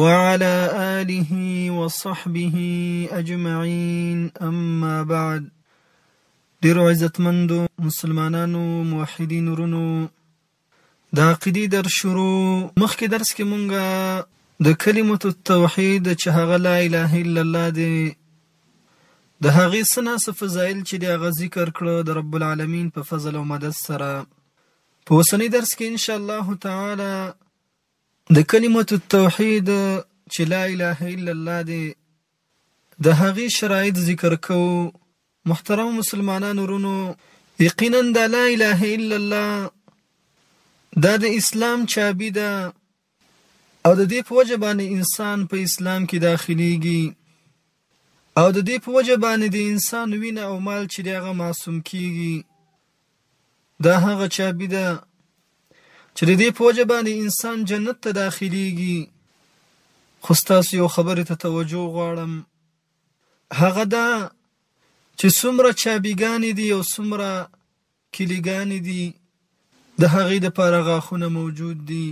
وعلى آله وصحبه اجمعين اما بعد ډیرو عزتمندو مسلمانانو موحدین ورونو د عقیدې در شروع مخکې درس کې مونږه د کلمه التوحید چې هغه لا اله الا الله دی د هغې سنا فضایل چې د هغه ذکر کړو د رب العالمین په فضل او مدد سره په اوسنی درس کې ان شاء الله تعالی د کلمة التوحيد چې لا اله الا الله دی د هغې شرایط ذکر کوو، محترمو مسلمانانو ورونو یقینا دا لا اله الا الله دا د اسلام چابي ده او د دې په وجه باندې انسان په اسلام کې داخليږي او د دې په وجه باندې د انسان وینه او مال چې دغه معصوم کیږي دا هغه چابي ده چې د دې په وجه باندې انسان جنت ته داخليږي خو ستاسو یو خبرې ته توجه غواړم هغه دا چې څومره چابیګانې دي او څومره کلیګانې دي د هغې دپاره غاښونه موجود دي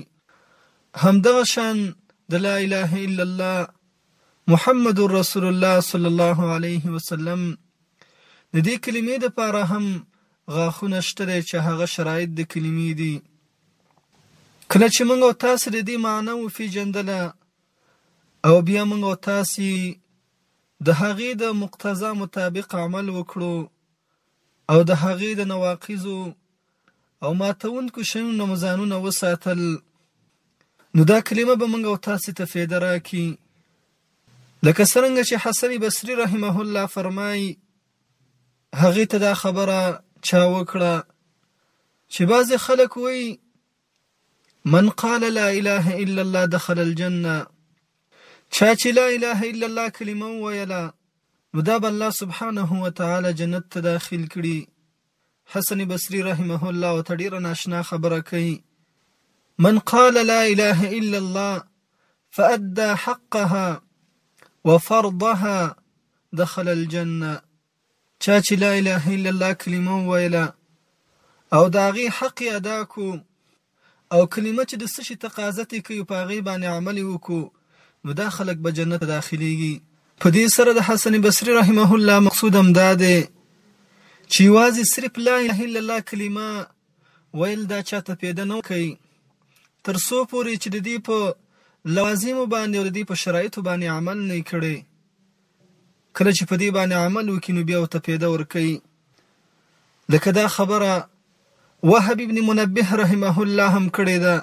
همدغه شان د لا اله الا الله محمد رسول الله صلی الله علیه وسلم د دې کلمې لپاره هم غاښونه شته دی چې هغه شرایط د کلمې دي کله چې موږ او تاسو د دې معنی او پیجندله او بیا موږ او تاسو د هغې د مقتضا مطابق عمل وکړو او د هغې د نواقضو او ماتونکو شیونو نه مو ځانونه وساتل نو دا کلمه به موږ او تاسو ته فایده راکړي لکه څرنګه چې حسن بصري رحمه الله فرمایي هغه ته دا خبره چا وکړه چې بعض خلک وایي من قال لا اله الا الله دخل الجنه چا چې لا اله الا الله کلمه ویله نو دا به الله سبحانه و تعالی جنت ته داخل کړي حسن بصری رحمه الله ته ډیره ناشنا خبره کوي من قال لا اله الا الله فادى حقها وفرضها دخل الجنه چا چې لا اله الا الله کلمه ویله او داغي حق ادا کو او کلمه چې د څه شي تقاضت یې کوي په هغې باندې عمل یې وکړو نو دا خلک به جنت ته داخلېږي په دې سره د حسن بصري رحمه الله مقصود هم دا دی چې یوازې صرف لا اله الا الله کلمه ویل دا چاته پیدا نه کوي تر څو پورې چې د دې په لوازمو باندې او د دې په شرایطو باندې عمل نه کړي کله چې په دې باندې عمل وکړي نو بیا ورته پیدا ورکوي لکه دا خبره وهب ابن منبه رحمه الله هم کړې ده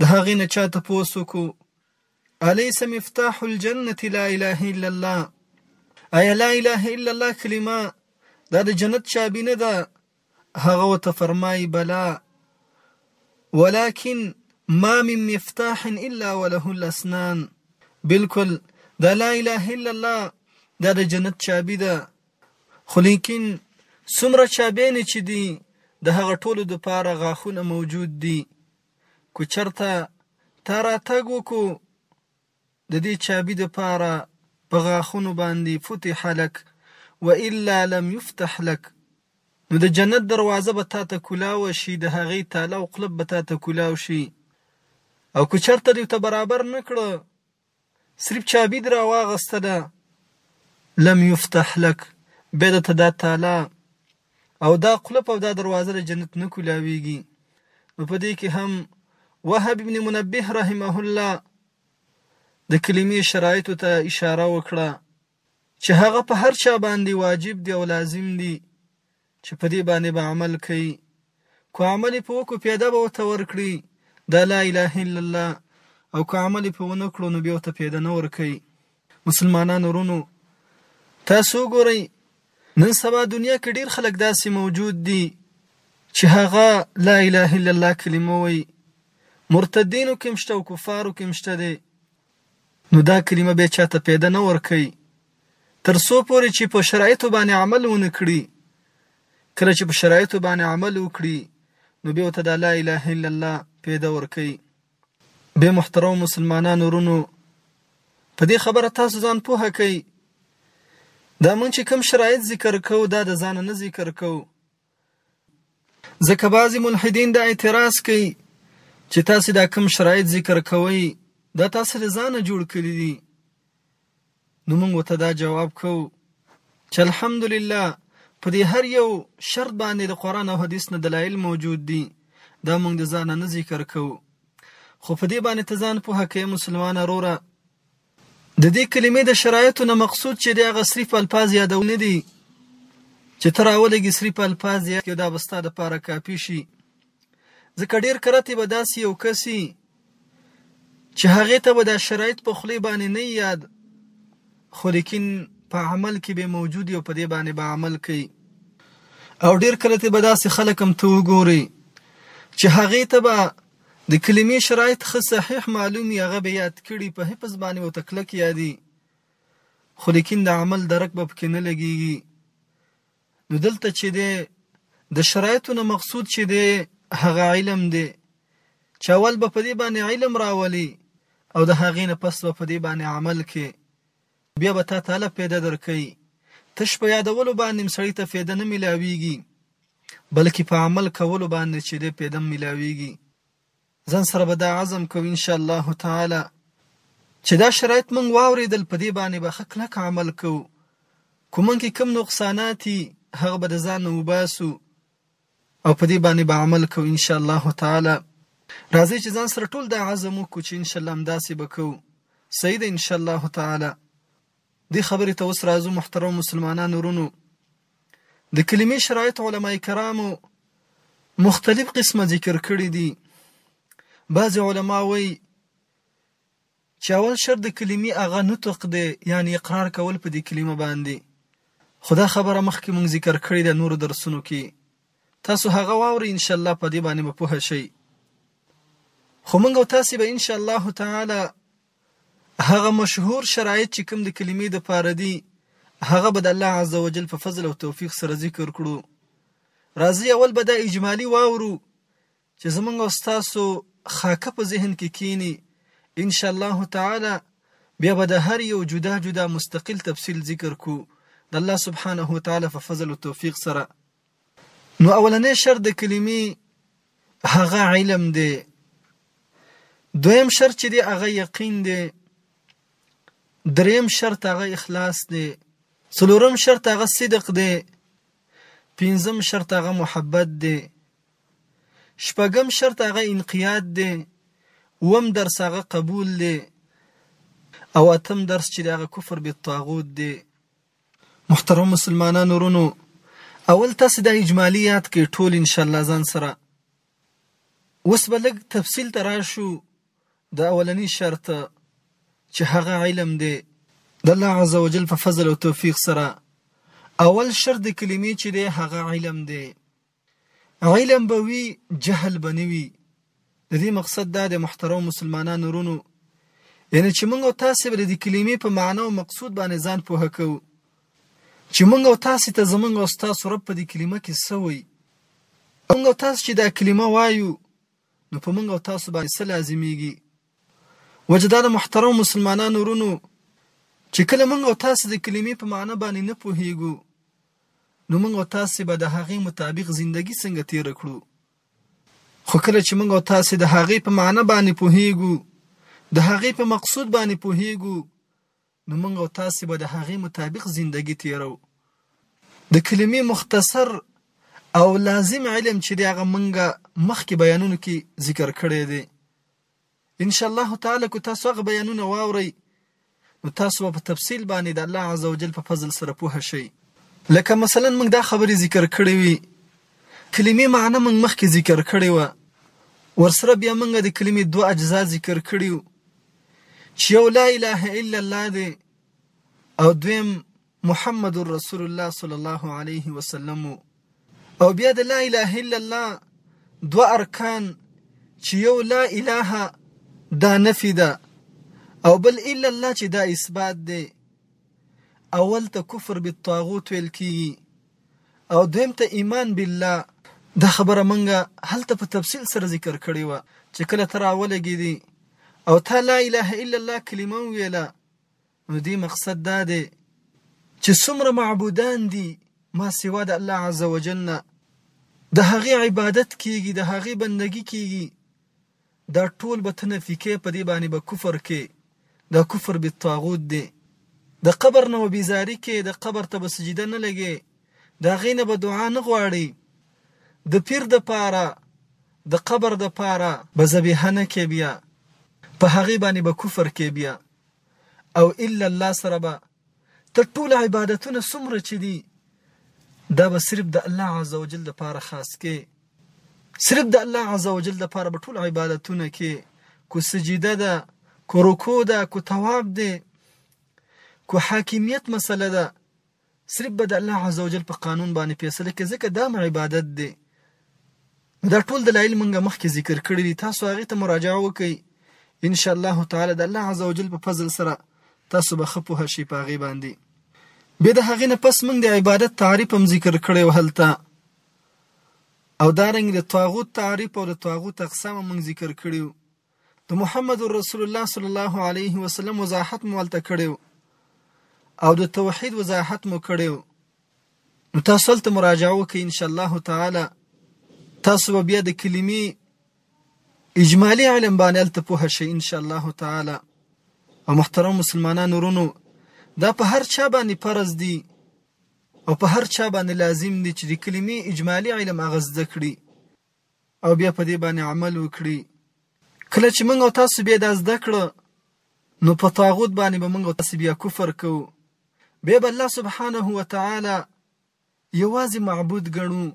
د هغې نه چا تپوس وکړو الیس مفتاح الجنة لا اله الا الله ایا لا اله الا الله کلمه دا د جنت چابي نه ده هغه ورته فرمايي، بلا، ولکن ما من مفتاح الا وله الاسنان، بالکل دا لا اله الا الله دا د جنت چابي ده، خو ليکن څومره چابيانې چې دي د هغه ټولو دپاره غاښونه موجود دي، که چرته تا راتګ وکړو، د دې چابي د پاره په غاښونو باندې فتح لک والا لم يفتح لک نو د جنت دروازه به تا ته کولاو شي د هغې تاله او قلب به تا ته کولاو شي او که چرته دې ته برابر نه کړه صرف چابي دې راواغستله لم يفتح لک بیا د ته دا تاله او دا قلف او دا دروازه د جنت نه کولاویږي نو په دې کې هم وهب ابن منبه رحمه الله د کلمې شرایط ته اشاره وکړه چې هغه په هر چا باندې واجب دی او لازم دی چې په دې باندې به عمل کوي کو عمل په وکړو پیدا به وته ورکړي دا لا اله الا الله او کو عمل په ونه کړو نو بیا ته پیدا نه ورکړي مسلمانانو ورونو تاسو وګورئ نن سبا دنیا کې ډیر خلک داسې موجود دي چې هغه لا اله الا الله کلمه وایي مرتدینو کې مشته او کفارو کې مشته دی نو دا کلمه به چاته پیدا نه ورکي تر څو پورې چې په شرایطو باندې عمل ونه کړي کله چې په شرایطو باندې عمل وکړي نو به ته د لا اله الا الله پیدا ورکي بې محترمو مسلمانانو ورونو په دې خبره تاسو ځان پوه کړئ دا مونږ چې کوم شرایط ذکر کوو دا د ځانه نه ذکر کوو ځکه بعضې ملحدین دا اعتراض کوي چې تاسې دا کوم شرایط ذکر کوئ دا تاسې له ځانه جوړ کړي دي نو موږ ورته دا جواب کوو چې الحمدلله په دې هر یو شرط باندې د قرآن او حدیث نه دلایل موجود دي دا موږ د ځانه نه ذکر کوو خو په دې باندې ته ځان پوهه کوې مسلمانه روره د دې کلمې د شرایطو نه مقصود چې د هغه صرف الفاظ یادول نه دي چې تر اولګي صرف الفاظ یاد کې دا بستا د پاره کافي شي ځکه ډېر کرتې به داسې یو کس وي چې هغې ته به دا شرایط په خولې باندې نه یاد خو لیکن په عمل کې به موجود یو په دې باندې به عمل کوي او ډېر کله ته به داسې خلک هم ته وګوري چې هغې ته به د کلمې شرایط ښه صحیح معلوم یې هغه به یاد کړي په حفظ باندې ورته کلک یادي خو لیکن د عمل درک به پکې نه لګېږي نو دلته چې دی د شرایطو نه مقصود چې دی هغه علم دی چې اول به په دې باندې علم راولي او د هغې نه پس به په دې باندې عمل کې بیا به تا تعالی پیدا درکوي تش په یادولو باندې سړی ته فایده نه ملاویږي بلکې په عمل کولو باندې چې دې پیدا ملاویږي ځان سره به دا عزم کوم ان شاء الله تعالی چې دا شرایط مونږ واوریدل په دې باندې به ښه کلک عمل کوو که مونږ کې کوم نقصانات دي هغه به د ځانه وباسو او په دې باندې به عمل کوو ان شاء الله تعالی راځي چې ځان سره ټول دا عزم وکړو چې ان شاء الله همداسې به کوو صحیح ده ان شاء الله تعالی دې خبرې ته اوس راځو محترم مسلمانان ورونو د کلمې شرایط علما کرامو مختلف قسمه ذکر کړی دي بعض علما وایي چې اول شرط د کلمې هغه نطق دی یعنی اقرار کول په دې کلمه باندې خدا خبره مخکې مونږ ذکر کړې ده نور درسونو کې تاسو هغه واورئ ان شاء الله په دې باندې به پوه شئ خو مونږ او تاسو به ان شاء الله تعالی هغه مشهور شرایط چې کوم د کلمې د پاره دي هغه به د الله عز وجل په فضل او توفیق سره ذکر کړو راځي اول به دا اجمالی واورو چې زمونږ او تاسو خاکه په ذهن کې کینی ان شاء الله تعالی بیا به د هر یو جدا جدا مستقل تفصیل ذکر کو د الله سبحانه و تعالی په فضل او توفیق سره نو اولنی شرط د کلمې هغه علم دی دویم شرط چې دی هغه یقین دی دریم شرط هغه اخلاص دی څلورم شرط هغه صدق دی پنځم شرط هغه محبت دی شپږم شرط هغه انقیاد دی وم درس هغه قبول دی او اتم درس چې هغه کفر بالطاغوت دی محترم مسلمانانو ورونو اول تاسو دا اجمالي یاد کړئ ټول ان شاء الله ځان سره اوس به لږ تفصیل ته راشو د اولنی شرط چې هغه علم دی د الله عز وجل په فضل او توفیق سره اول شرط د کلمې چې دی هغه علم دی علم به وي جهل به نه وي د دې مقصد دا دی محترم مسلمانانو ورونو یعنی چې موږ او تاسو به د دې کلمې په معنا او مقصود باندې ځان پوه کوو چې موږ او تاسو ته زمونږ او تاسو رب په دې کلمه کې څه وایي موږ او تاسو چې دا کلمه وایو نو په موږ او تاسو باندې څه لازمیږي وجدان محترم مسلمانانو ورونو چې کله موږ او تاسو د کلمې په معنی باندې نه پوهیږو نو موږ او تاسې به د هغې مطابق زندګي څنګه تېره کړو؟ خو کله چې موږ او تاسې د هغې په معنی باندې پوهېږو، د هغې په مقصود باندې پوهېږو، نو موږ او تاسې به د هغې مطابق زندګي تېروو. د کلمې مختصر او لازم علم چې دی هغه موږ مخکې بیانونو کې ذکر کړی دی. ان شاء الله تعالی که تاسو هغه بیانونه واورئ نو تاسو به په تفصیل باندې د الله عزوجل په فضل سره پوه شئ. لکه مثلا موږ دا خبرې ذکر کړې وي کلمې معنی موږ مخکې ذکر کړې وه ورسره بیا موږ د کلمې دوه اجزا ذکر کړي چې یو لا اله الا الله دی او دویم محمد رسول الله صلی الله علیه وسلم او بیا د لا اله الا الله دوه ارکان چې یو لا اله دا نفي ده او بل الا الله چې دا اثبات دی اول ته کفر بالطاغوت ویل کیږي او دویم ته ایمان بالله دا خبره منګه هلته په تفصیل سره ذکر کړی و چې کله تر اوله کې دي او تا لا اله الا الله کلمه ویله نو دې مقصد دا دی چې څومره معبودان دي ما سوا د الله عز وجل نه د هغې عبادت کیږي د هغې بندگی کیږي دا ټول به ته نفي کې په دې باندې به کفر کې دا کفر بالطاغوت دی د قبر نه به بیزاری کې د قبر ته به سجده نه لګې د هغې نه به دعا نه غواړي د پیر د پاره د قبر د پاره به ذبیحه نه کې بیا په هغې باندې به کفر کې بیا او الا الله سره به ته ټول عبادتونه څومره چې دي دا به صرف د الله عزوجل د پاره خاص کې صرف د الله عزوجل د پاره به ټول عبادتونه کې کو سجده ده کو رکوع ده کو ثواب ده کو حاکمیت مسله ده صرف به د الله عز وجل په قانون باندې فیصله کې ځکه دا عبادت دی نو دا ټول دلایل مونږ مخکې ذکر کړی دي تاسو هغه ته مراجعه وکړئ ان شاء الله تعالی د الله عز وجل په فضل سره تاسو به خپو هشي پاغي باندې به د هغه نه پس مونږ د عبادت تعریف هم ذکر کړی او هلته او دارنګ د طاغوت تعریف او د طاغوت اقسام مونږ ذکر کړیو د محمد رسول الله صلی الله علیه وسلم وضاحت مو هلته کړی او د توحید وضاحت مو کړی نو تاسو هلته مراجعه وکړئ ان شاء الله تعالی تاسو به بیا د کلمې اجمالی علم باندې هلته پوه شئ ان شاء الله تعالی او محترم مسلمانانو ورونو دا په هر چا باندې فرض دي او په هر چا باندې لازم دي چې د کلمې اجمالی علم هغه زده کړي او بیا په دې باندې عمل وکړي کله چې موږ او تاسو بیا دا زده کړو نو په طاغوت باندې به موږ او تاسو بیا کفر کوو بیا به الله سبحانه و تعالی یوازې معبود ګڼو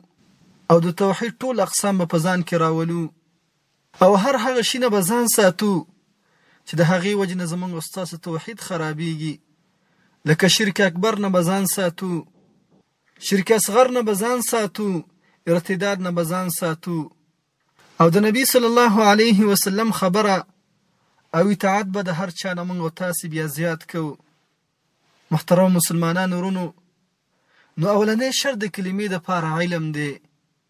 او د توحید ټول اقسام به په ځان کې راولو او هر هغه شي نه به ځان ساتو چې د هغې وجې نه زموږ او ستاسو توحید خرابېږي لکه شرک اکبر نه به ځان ساتو شرک اصغر نه بزان ساتو ارتداد نه بزان ساتو او د نبی صلی الله علیه وسلم خبره او اطاعت به د هر چا نه موږ تاسو بیا زیات کو محترم مسلمانانو ورونو نو اولنې شرط د کلمې د پاره علم دی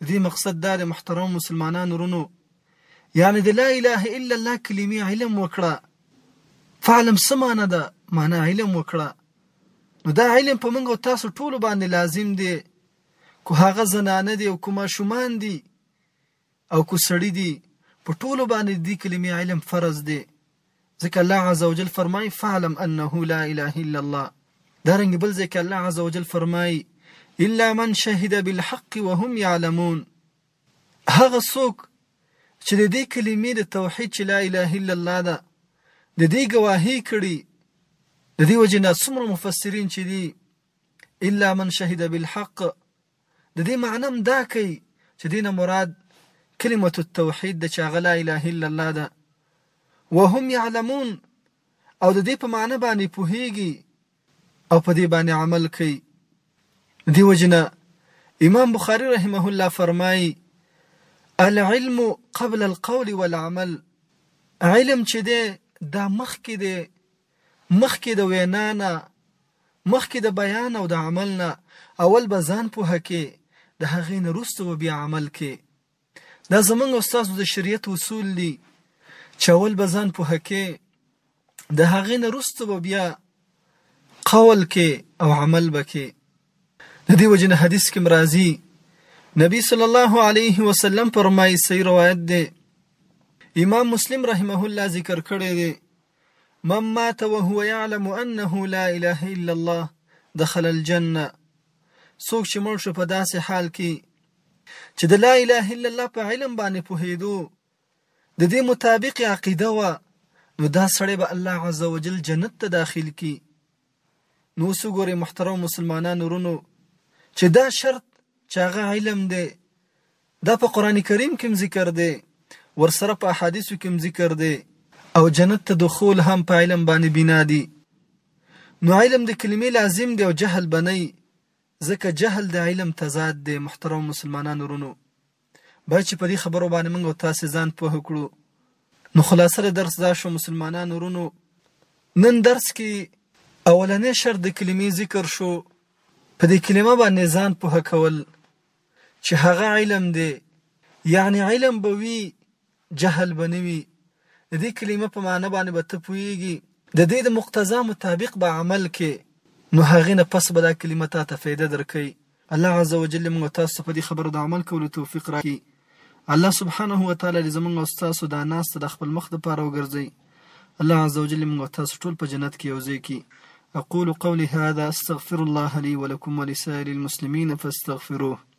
د دې مقصد دا دی محترمو مسلمانانو ورونو یعنې د لا اله الا الله کلمې علم وکړه فعلم څه معنی ده معنی علم وکړه نو دا علم په موږ او تاسو ټولو باندې لازم دی کو هغه زنانه دی او کو ماشومان دی او کو سړی دی په ټولو باندې د کلمې علم فرض دی ځکه الله عزوجل فرمايي، فاعلم انه لا اله الا الله. دارنګه بل ځای کې الله عزوجل فرمايي، الا من شهد بالحق وهم يعلمون. هغه څوک چې د دې کلمې د توحید چې لا اله الا الله ده د دې ګواهی کړي د دې وجه نه څومره مفسرین چې دي الا من شهد بالحق د دې معنی هم دا کوي چې دې نه مراد کلمة التوحید ده چې هغه لا اله الا الله ده، وهم یعلمون او د دې په معنی باندې پوهیږي او په دې باندې عمل کوي. د دې وجې نه امام بخاري رحمه الله فرمایي، العلم قبل القول والعمل، علم چې دی دا مخکې دی مخکې د وینا نه، مخکې د بیان او د عمل نه اول به ځان پوهه کې، د هغې نه روسته به بیا عمل کې. دا زمونږ او ستاسو د شریعت اصول دي چې اول به ځان پوهه کې، د هغې نه روسته به بیا قول کې او عمل به کې. د دې وجې نه حدیث کې هم راځي، نبي صلی الله علیه وسلم فرمایي، صحیح روایت دی، امام مسلم رحمه الله ذکر کړی دی، من مات وهو يعلم انه لا اله الا الله دخل الجنه څوک چې مړ شو په داسې حال کې چې د لا اله الا الله په علم باندې پوهېدو د دې مطابق عقیده وه نو دا سړی به الله عزوجل جنت ته داخل کی نو اوس وګورئ محترم مسلمانانو ورونو چې دا شرط چې هغه علم دی دا په قران کریم کې ذکر دی ورسره په احادیثو کې ذکر دی او جنت ته دخول هم په علم باندې بنا دی نو علم د کلمې لازم دی او جهل بنئ ځکه جهل د علم تضاد دی محترم مسلمانانو ورونو باید چې په دې خبرو باندې موږ او تاسې ځان پوه کړو نو خلاصه د درس دا شو مسلمانانو ورونو نن درس کې اولنې شرط د کلمې ذکر شو په دې کلمه باندې ځان پوه کول چې هغه علم دی یعنی علم به وي جهل به نه وي. د دې کلمه په معنی باندې به ته پوهېږي. د دې د مقتضا مطابق به عمل کې نو هغې نه پس به دا کلمه تا ته فیده درکوي. الله عز وجل دې موږ او تاسو ته په دې خبره د عمل کولو توفیق راکړي. الله سبحانه وتعالی دې زموږ او ستاسو دا ناسته د خپل مخ لپاره وګرځوي. الله عز وجل دې موږ او تاسو ټول په جنت کې یوځای کړي. اقول قولي هذا استغفر الله لي ولكم ولسائر المسلمين فاستغفروه.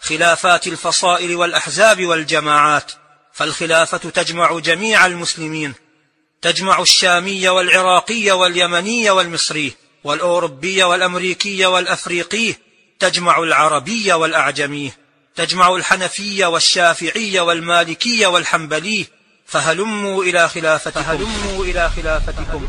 خلافات الفصائل والأحزاب والجماعات فالخلافة تجمع جميع المسلمين تجمع الشامي والعراقي واليمني والمصري والأوروبي والأمريكي والأفريقي تجمع العربي والأعجمي تجمع الحنفي والشافعي والمالكي والحنبلي فهلموا إلى خلافتكم فهلموا إلى خلافتكم